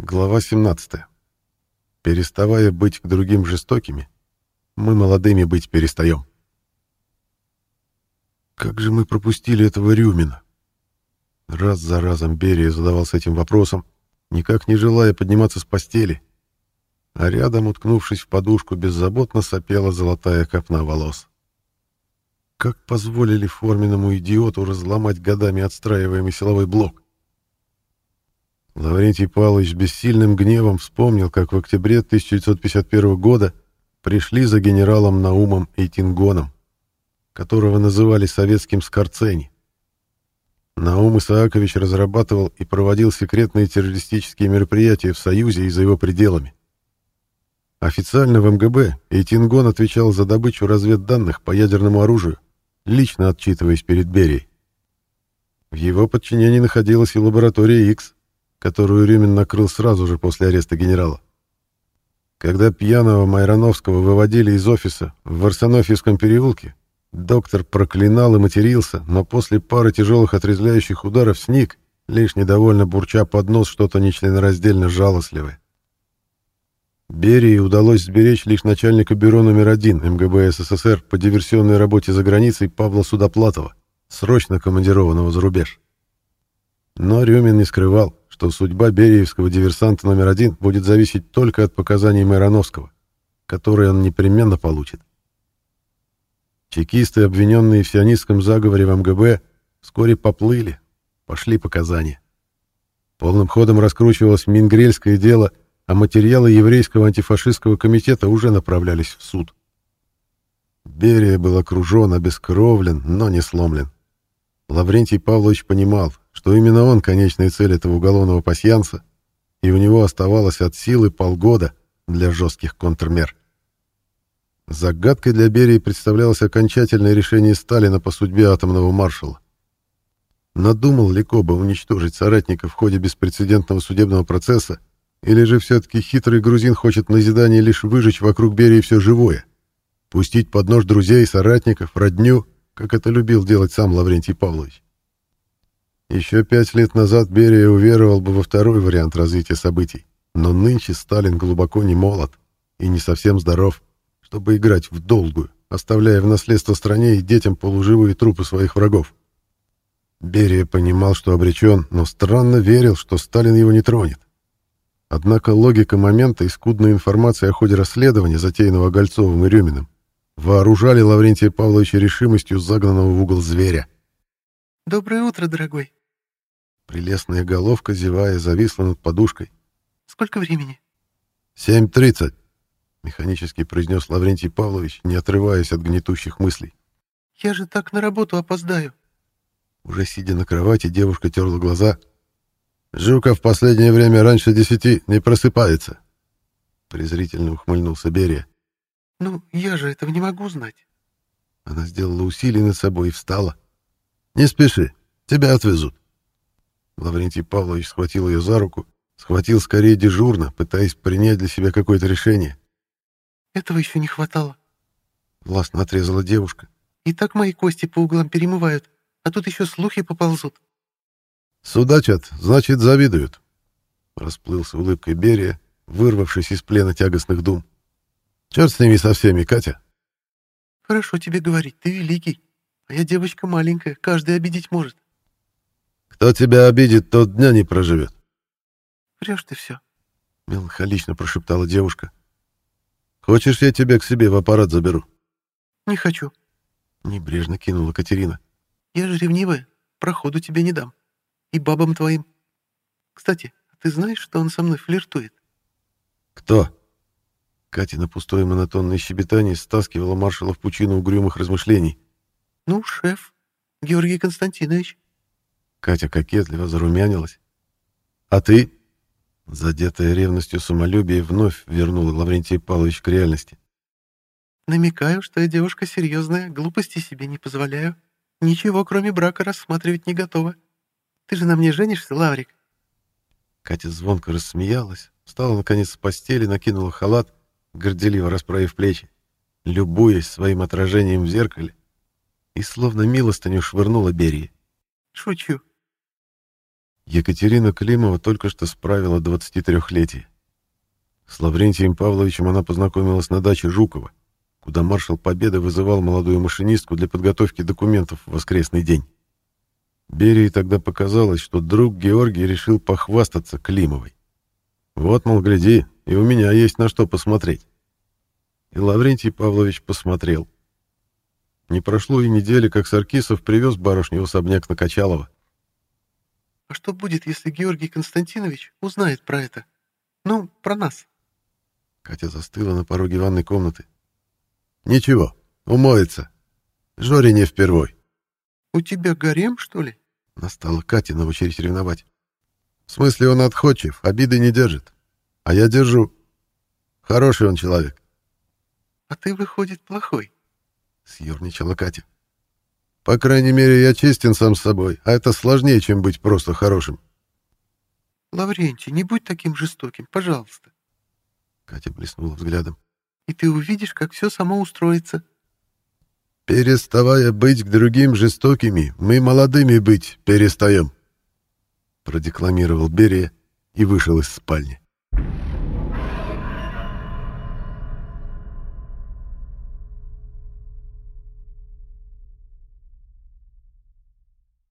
Глава 17. Переставая быть к другим жестокими, мы молодыми быть перестаем. Как же мы пропустили этого Рюмина? Раз за разом Берия задавался этим вопросом, никак не желая подниматься с постели, а рядом, уткнувшись в подушку, беззаботно сопела золотая копна волос. Как позволили форменному идиоту разломать годами отстраиваемый силовой блок? Лаврентий Павлович бессильным гневом вспомнил, как в октябре 1951 года пришли за генералом Наумом Эйтингоном, которого называли советским Скорцени. Наум Исаакович разрабатывал и проводил секретные террористические мероприятия в Союзе и за его пределами. Официально в МГБ Эйтингон отвечал за добычу разведданных по ядерному оружию, лично отчитываясь перед Берией. В его подчинении находилась и лаборатория X, которую Рюмин накрыл сразу же после ареста генерала. Когда пьяного Майрановского выводили из офиса в Варсонофьевском переулке, доктор проклинал и матерился, но после пары тяжелых отрезвляющих ударов сник, лишь недовольно бурча под нос что-то нечленораздельно жалостливое. Берии удалось сберечь лишь начальника бюро номер один МГБ СССР по диверсионной работе за границей Павла Судоплатова, срочно командированного за рубеж. Но Рюмин не скрывал, что судьба бериевского диверсанта номер один будет зависеть только от показаний Майрановского, которые он непременно получит. Чекисты, обвиненные в сионистском заговоре в МГБ, вскоре поплыли, пошли показания. Полным ходом раскручивалось мингрельское дело, а материалы еврейского антифашистского комитета уже направлялись в суд. Берия был окружен, обескровлен, но не сломлен. Лаврентий Павлович понимал, что именно он конечная цель этого уголовного пасьянса, и у него оставалось от силы полгода для жестких контрмер. Загадкой для Берии представлялось окончательное решение Сталина по судьбе атомного маршала. Надумал ли Коба уничтожить соратника в ходе беспрецедентного судебного процесса, или же все-таки хитрый грузин хочет назидание лишь выжечь вокруг Берии все живое, пустить под нож друзей, соратников, родню, как это любил делать сам Лаврентий Павлович? Еще пять лет назад Берия уверовал бы во второй вариант развития событий, но нынче Сталин глубоко не молод и не совсем здоров, чтобы играть в долгую, оставляя в наследство стране и детям полуживые трупы своих врагов. Берия понимал, что обречен, но странно верил, что Сталин его не тронет. Однако логика момента и скудная информация о ходе расследования, затеянного Гольцовым и Рюминым, вооружали Лаврентия Павловича решимостью загнанного в угол зверя. «Доброе утро, дорогой», Прелестная головка, зевая, зависла над подушкой. «Сколько времени?» «Семь тридцать», — механически произнес Лаврентий Павлович, не отрываясь от гнетущих мыслей. «Я же так на работу опоздаю». Уже сидя на кровати, девушка терла глаза. «Жука в последнее время раньше десяти не просыпается», — презрительно ухмыльнулся Берия. «Ну, я же этого не могу знать». Она сделала усилие над собой и встала. «Не спеши, тебя отвезут». Лаврентий Павлович схватил ее за руку, схватил скорее дежурно, пытаясь принять для себя какое-то решение. «Этого еще не хватало», — властно отрезала девушка. «И так мои кости по углам перемывают, а тут еще слухи поползут». «Судачат, значит, завидуют», — расплылся улыбкой Берия, вырвавшись из плена тягостных дум. «Черт с ними со всеми, Катя». «Хорошо тебе говорить, ты великий, а я девочка маленькая, каждый обидеть может». Кто тебя обидит, тот дня не проживет. Врешь ты все. Меланхолично прошептала девушка. Хочешь, я тебя к себе в аппарат заберу? Не хочу. Небрежно кинула Катерина. Я же ревнивая, проходу тебе не дам. И бабам твоим. Кстати, ты знаешь, что он со мной флиртует? Кто? Катя на пустое монотонное щебетание стаскивала маршала в пучину угрюмых размышлений. Ну, шеф, Георгий Константинович. Катя кокетливо зарумянилась. «А ты?» Задетая ревностью самолюбие вновь вернула Лаврентий Павлович к реальности. «Намекаю, что я девушка серьезная, глупости себе не позволяю. Ничего, кроме брака, рассматривать не готова. Ты же на мне женишься, Лаврик?» Катя звонко рассмеялась, встала наконец с постели, накинула халат, горделиво расправив плечи, любуясь своим отражением в зеркале, и словно милостыню швырнула Берии. «Шучу. Екатерина Климова только что справила 23-летие. С Лаврентием Павловичем она познакомилась на даче Жукова, куда маршал Победы вызывал молодую машинистку для подготовки документов в воскресный день. Берии тогда показалось, что друг Георгий решил похвастаться Климовой. Вот, мол, гляди, и у меня есть на что посмотреть. И Лаврентий Павлович посмотрел. Не прошло и недели, как Саркисов привез барышню в особняк на Качалова. А что будет, если Георгий Константинович узнает про это? Ну, про нас. Катя застыла на пороге ванной комнаты. Ничего, умоется. Жоре не впервой. У тебя гарем, что ли? Настала Катя на очередь ревновать. В смысле, он отходчив, обиды не держит. А я держу. Хороший он человек. А ты, выходит, плохой. Съерничала Катя. По крайней мере, я честен сам с собой, а это сложнее, чем быть просто хорошим. Лаврентий, не будь таким жестоким, пожалуйста. Катя блеснула взглядом. И ты увидишь, как все само устроится. Переставая быть к другим жестокими, мы молодыми быть перестаем. Продекламировал Берия и вышел из спальни.